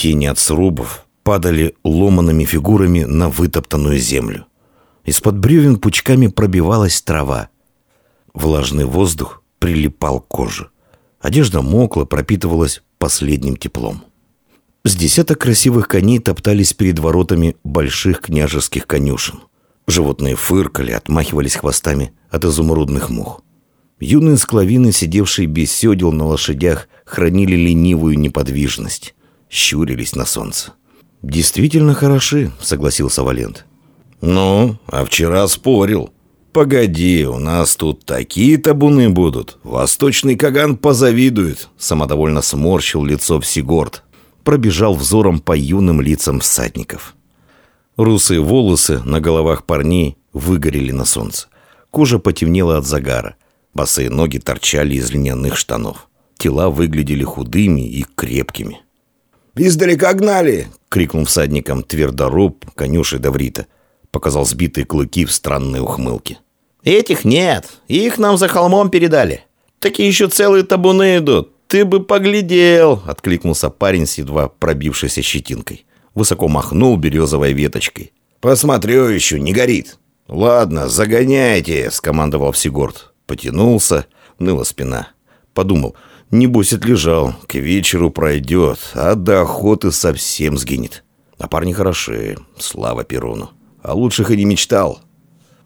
Тени от срубов падали ломанными фигурами на вытоптанную землю. Из-под бревен пучками пробивалась трава. Влажный воздух прилипал к коже. Одежда мокла, пропитывалась последним теплом. С десяток красивых коней топтались перед воротами больших княжеских конюшен. Животные фыркали, отмахивались хвостами от изумрудных мух. Юные склавины, сидевшие без седел на лошадях, хранили ленивую неподвижность, щурились на солнце. «Действительно хороши», — согласился Валент. «Ну, а вчера спорил. Погоди, у нас тут такие табуны будут. Восточный Каган позавидует», — самодовольно сморщил лицо Всегорд. Пробежал взором по юным лицам всадников. Русые волосы на головах парней выгорели на солнце. Кожа потемнела от загара. Босые ноги торчали из льняных штанов. Тела выглядели худыми и крепкими. «Издалека гнали!» — крикнул всадником твердоруб, конюши Даврита. Показал сбитые клыки в странной ухмылке. «Этих нет. Их нам за холмом передали. Такие еще целые табуны идут. Ты бы поглядел!» — откликнулся парень с едва пробившейся щетинкой высоко махнул березовой веточкой. «Посмотрю еще, не горит». «Ладно, загоняйте», — скомандовал Всегорд. Потянулся, ныла спина. Подумал, небось отлежал, к вечеру пройдет, а до охоты совсем сгинет. А парни хороши, слава Перуну. А лучших и не мечтал.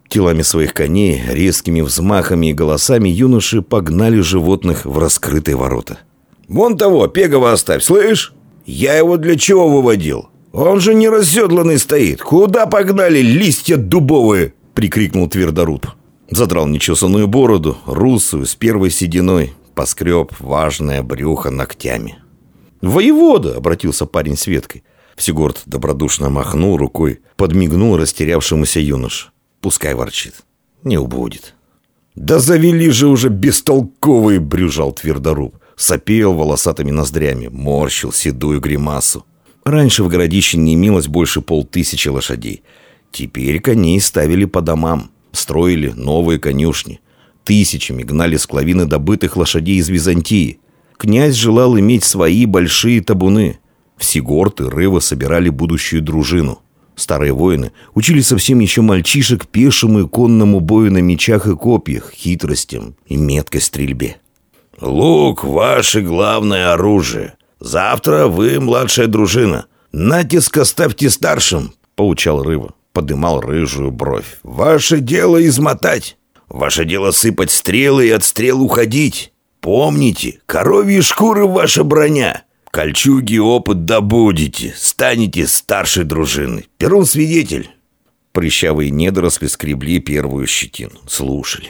Телами своих коней, резкими взмахами и голосами юноши погнали животных в раскрытые ворота. «Вон того, Пегова оставь, слышь? Я его для чего выводил? «Он же не расседланный стоит! Куда погнали листья дубовые?» — прикрикнул твердоруб. Задрал нечесанную бороду, русую, с первой сединой, поскреб важное брюхо ногтями. «Воевода!» — обратился парень с веткой. Всегорд добродушно махнул рукой, подмигнул растерявшемуся юнош. «Пускай ворчит. Не убудет». «Да завели же уже бестолковый!» — брюжал твердоруб. Сопел волосатыми ноздрями, морщил седую гримасу. Раньше в городище не имелось больше полтысячи лошадей. Теперь коней ставили по домам, строили новые конюшни. Тысячами гнали склавины добытых лошадей из Византии. Князь желал иметь свои большие табуны. Всегорт и Рыва собирали будущую дружину. Старые воины учили совсем еще мальчишек пешему и конному бою на мечах и копьях, хитростям и меткой стрельбе. «Лук — ваше главное оружие», Завтра вы младшая дружина. Натиск оставьте старшим, поучал Рыва. Подымал рыжую бровь. Ваше дело измотать. Ваше дело сыпать стрелы и от стрел уходить. Помните, коровьи шкуры ваша броня. Кольчуги опыт добудете, станете старшей дружины. Перун свидетель. Прыщавые недоросли скребли первую щетину, слушали.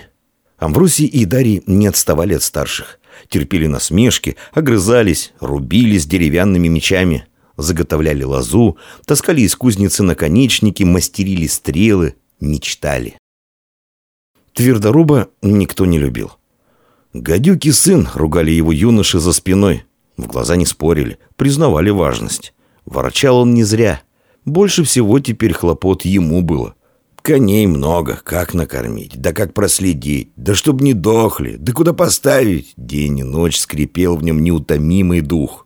Амбросий и Дарий не отставали от старших терпели насмешки, огрызались, рубились деревянными мечами, заготовляли лозу, таскали из кузницы наконечники, мастерили стрелы, мечтали. Твердоруба никто не любил. «Гадюки сын!» — ругали его юноши за спиной. В глаза не спорили, признавали важность. Ворчал он не зря. Больше всего теперь хлопот ему было — Коней много, как накормить, да как проследить, да чтоб не дохли, да куда поставить. День и ночь скрипел в нем неутомимый дух.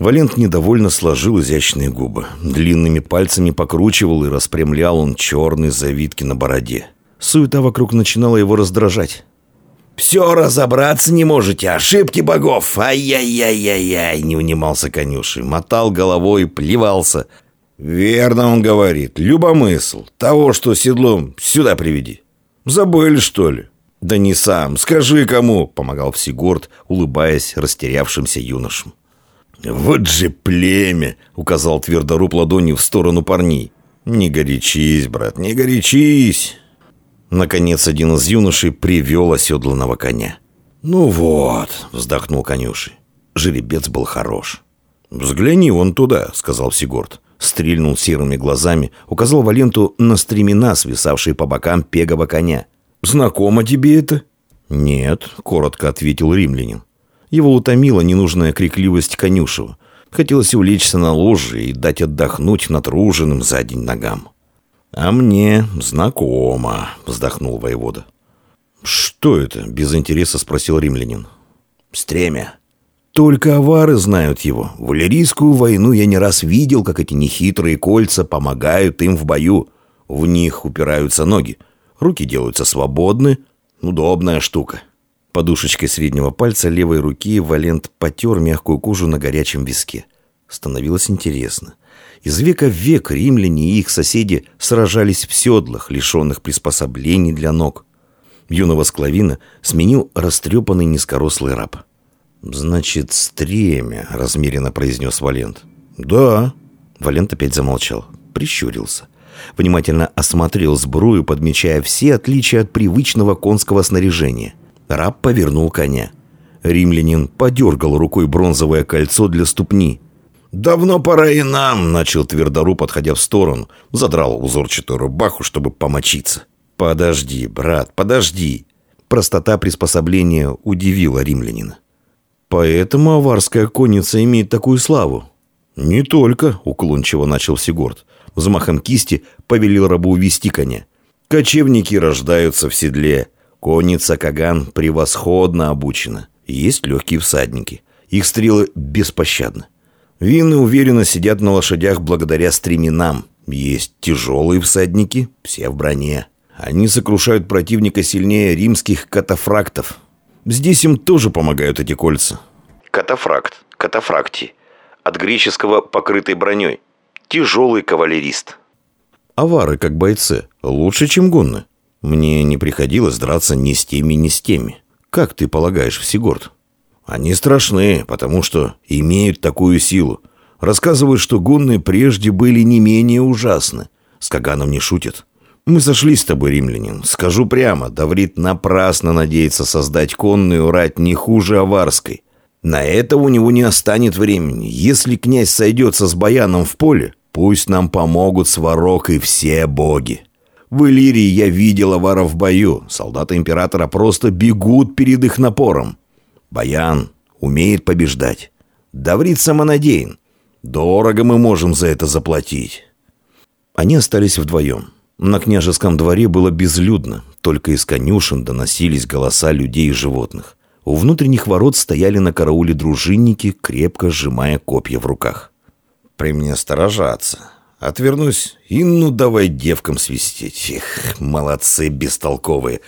Валент недовольно сложил изящные губы. Длинными пальцами покручивал и распрямлял он черные завитки на бороде. Суета вокруг начинала его раздражать. «Все разобраться не можете, ошибки богов! Ай-яй-яй-яй-яй!» Не унимался конюши, мотал головой, плевался. «Верно он говорит. Любомысл. Того, что седлом, сюда приведи. Забыли, что ли?» «Да не сам. Скажи, кому!» — помогал Всегорд, улыбаясь растерявшимся юношам. «Вот же племя!» — указал твердоруб ладонью в сторону парней. «Не горячись, брат, не горячись!» Наконец один из юношей привел оседланного коня. «Ну вот», — вздохнул конюший. Жеребец был хорош. «Взгляни вон туда», — сказал Сигурд стрельнул серыми глазами, указал Валенту на стремена, свисавшие по бокам пегого коня. «Знакомо тебе это?» «Нет», — коротко ответил римлянин. Его утомила ненужная крикливость конюшева. Хотелось улечься на ложе и дать отдохнуть натруженным за день ногам. «А мне знакомо», — вздохнул воевода. «Что это?» — без интереса спросил римлянин. «Стремя». Только авары знают его. В Валерийскую войну я не раз видел, как эти нехитрые кольца помогают им в бою. В них упираются ноги. Руки делаются свободны. Удобная штука. Подушечкой среднего пальца левой руки Валент потер мягкую кожу на горячем виске. Становилось интересно. Из века в век римляне и их соседи сражались в седлах, лишенных приспособлений для ног. Юного склавина сменил растрепанный низкорослый раб. «Значит, стремя», — размеренно произнес Валент. «Да». Валент опять замолчал, прищурился. Внимательно осмотрел сбрую, подмечая все отличия от привычного конского снаряжения. Раб повернул коня. Римлянин подергал рукой бронзовое кольцо для ступни. «Давно пора и нам», — начал твердору, подходя в сторону. Задрал узорчатую рубаху, чтобы помочиться. «Подожди, брат, подожди». Простота приспособления удивила римлянина. Поэтому аварская конница имеет такую славу. Не только, уклончиво начал Сигурд. Взмахом кисти повелел рабу увести коня. Кочевники рождаются в седле. Конница Каган превосходно обучена. Есть легкие всадники. Их стрелы беспощадны. Вины уверенно сидят на лошадях благодаря стременам. Есть тяжелые всадники, все в броне. Они сокрушают противника сильнее римских катафрактов. Здесь им тоже помогают эти кольца. Катафракт, катафракти. От греческого «покрытый броней». Тяжелый кавалерист. Авары, как бойцы, лучше, чем гунны. Мне не приходилось драться ни с теми, ни с теми. Как ты полагаешь, Всегорд? Они страшны, потому что имеют такую силу. Рассказывают, что гунны прежде были не менее ужасны. С Каганом не шутят. Мы сошлись с тобой, римлянин. Скажу прямо, Даврит напрасно надеется создать конную рать не хуже аварской. На это у него не останет времени. Если князь сойдется с баяном в поле, пусть нам помогут Сварог и все боги. В Иллирии я видел аваров в бою. Солдаты императора просто бегут перед их напором. Баян умеет побеждать. Даврит самонадеян. Дорого мы можем за это заплатить. Они остались вдвоем. На княжеском дворе было безлюдно, только из конюшен доносились голоса людей и животных. У внутренних ворот стояли на карауле дружинники, крепко сжимая копья в руках. «При мне сторожаться. Отвернусь, и ну давай девкам свистеть. Эх, молодцы бестолковые.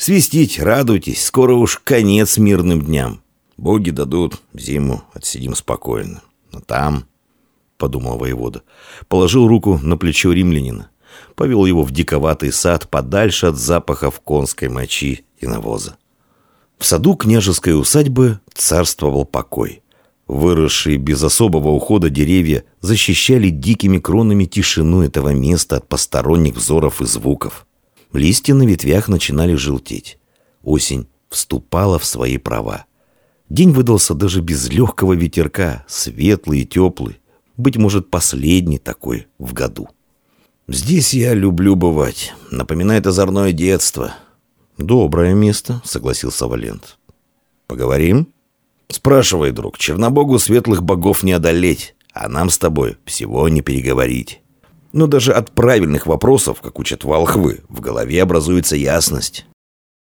Свистить, радуйтесь, скоро уж конец мирным дням. Боги дадут, зиму отсидим спокойно. Но там...» — подумал воевода. Положил руку на плечо римлянина повел его в диковатый сад подальше от запахов конской мочи и навоза. В саду княжеской усадьбы царствовал покой. Выросшие без особого ухода деревья защищали дикими кронами тишину этого места от посторонних взоров и звуков. Листья на ветвях начинали желтеть. Осень вступала в свои права. День выдался даже без легкого ветерка, светлый и теплый, быть может, последний такой в году. «Здесь я люблю бывать. Напоминает озорное детство». «Доброе место», — согласился Валент. «Поговорим?» «Спрашивай, друг. Чернобогу светлых богов не одолеть, а нам с тобой всего не переговорить». Но даже от правильных вопросов, как учат волхвы, в голове образуется ясность.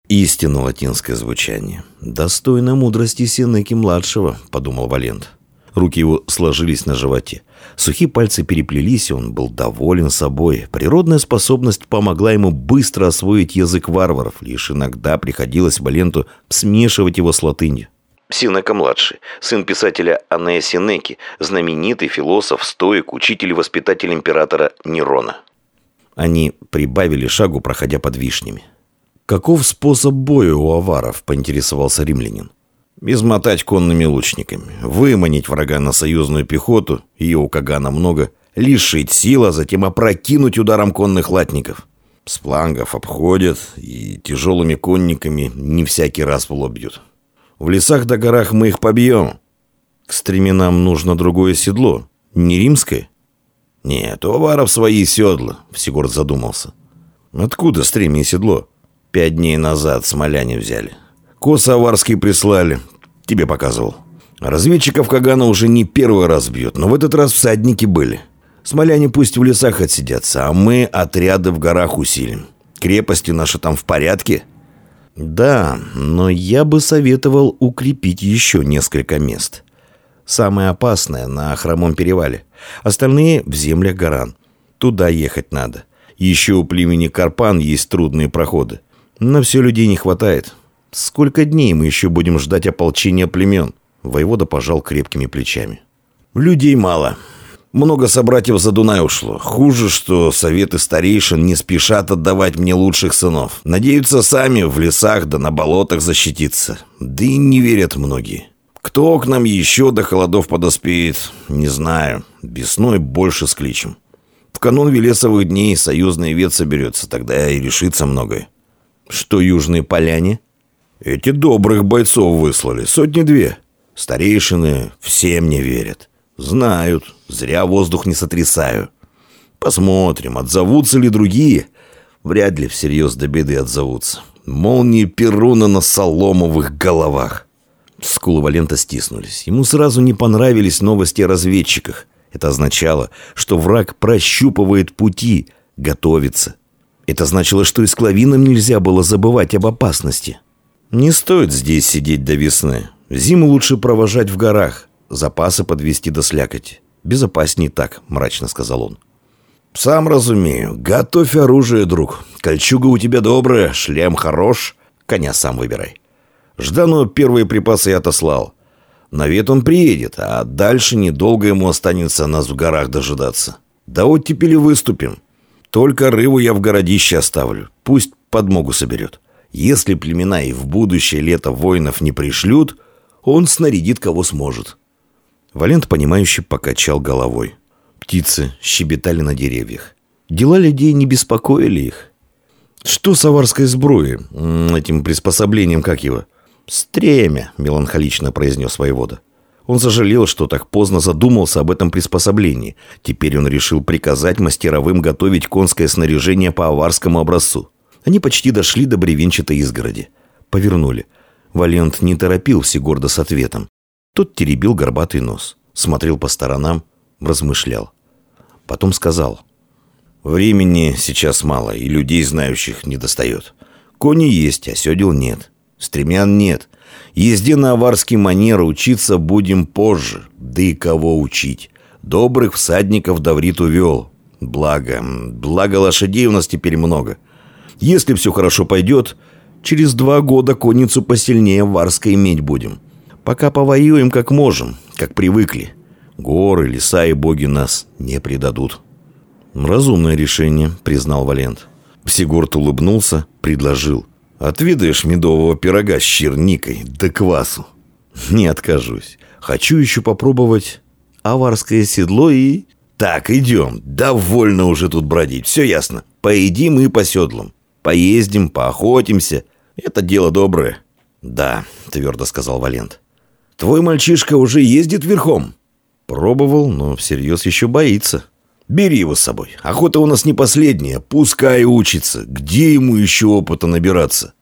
Истинно латинское звучание. «Достойно мудрости Сенеки-младшего», — подумал Валент. Руки его сложились на животе. Сухие пальцы переплелись, и он был доволен собой. Природная способность помогла ему быстро освоить язык варваров. Лишь иногда приходилось Валенту смешивать его с латынью. Синека-младший, сын писателя Анея Синеки, знаменитый философ, стоик, учитель и воспитатель императора Нерона. Они прибавили шагу, проходя под вишнями. «Каков способ боя у аваров?» – поинтересовался римлянин. Измотать конными лучниками, выманить врага на союзную пехоту, ее у Кагана много, лишить сил, а затем опрокинуть ударом конных латников. С флангов обходят и тяжелыми конниками не всякий раз в лоб бьют. В лесах да горах мы их побьем. К стременам нужно другое седло, не римское. Нет, у аваров свои седла, Всегорд задумался. Откуда стремя и седло? Пять дней назад смоляне взяли. Косы аварские прислали. Тебе показывал. Разведчиков Кагана уже не первый раз бьет, но в этот раз всадники были. Смоляне пусть в лесах отсидятся, а мы отряды в горах усилим. Крепости наши там в порядке?» Да, но я бы советовал укрепить еще несколько мест. Самое опасное на Хромом перевале. Остальные в землях Гаран. Туда ехать надо. Еще у племени Карпан есть трудные проходы. На все людей не хватает. Сколько дней мы еще будем ждать ополчения племен? Воевода пожал крепкими плечами. Людей мало. Много собратьев за Дунай ушло. Хуже, что советы старейшин не спешат отдавать мне лучших сынов. Надеются сами в лесах да на болотах защититься. Да и не верят многие. Кто к нам еще до холодов подоспеет, не знаю. Весной больше скличем. В канун Велесовых дней союзный вет соберется, тогда и решится многое. Что южные поляне? Эти добрых бойцов выслали, сотни-две. Старейшины всем не верят. Знают, зря воздух не сотрясаю. Посмотрим, отзовутся ли другие. Вряд ли всерьез до беды отзовутся. Молнии Перуна на соломовых головах. Скулы Валента стиснулись. Ему сразу не понравились новости о разведчиках. Это означало, что враг прощупывает пути, готовится. Это значило, что и с Клавином нельзя было забывать об опасности. Не стоит здесь сидеть до весны. Зиму лучше провожать в горах, запасы подвести до слякоти. Безопаснее так, мрачно сказал он. «Сам разумею. Готовь оружие, друг. Кольчуга у тебя добрая, шлем хорош. Коня сам выбирай. Ждану первые припасы я отослал. На вет он приедет, а дальше недолго ему останется нас в горах дожидаться. Да вот теперь и выступим. Только рыбу я в городище оставлю. Пусть подмогу соберет. Если племена и в будущее лето воинов не пришлют, он снарядит кого сможет». Валент, понимающе покачал головой. Птицы щебетали на деревьях. Дела людей не беспокоили их. «Что с аварской сбруей? Этим приспособлением, как его?» «Стремя», — меланхолично произнес воевода. Он сожалел, что так поздно задумался об этом приспособлении. Теперь он решил приказать мастеровым готовить конское снаряжение по аварскому образцу. Они почти дошли до бревенчатой изгороди. Повернули. Валент не торопился гордо с ответом. Тот теребил горбатый нос, смотрел по сторонам, размышлял. Потом сказал. «Времени сейчас мало, и людей, знающих, не достает. Кони есть, а седел нет. Стремян нет. Езде на аварский манер учиться будем позже. Да и кого учить? Добрых всадников Даврит увел. Благо, благо лошадей у нас теперь много. Если все хорошо пойдет, через два года конницу посильнее Варска иметь будем. Пока повоюем как можем, как привыкли. Горы, леса и боги нас не предадут. Разумное решение, признал Валент. Сигурд улыбнулся, предложил. Отведаешь медового пирога с черникой да квасу? Не откажусь. Хочу еще попробовать аварское седло и... Так, идем. Довольно уже тут бродить. Все ясно. Поедим и по седлам. Поездим, поохотимся. Это дело доброе. Да, твердо сказал Валент. Твой мальчишка уже ездит верхом? Пробовал, но всерьез еще боится. Бери его с собой. Охота у нас не последняя. Пускай учится. Где ему еще опыта набираться?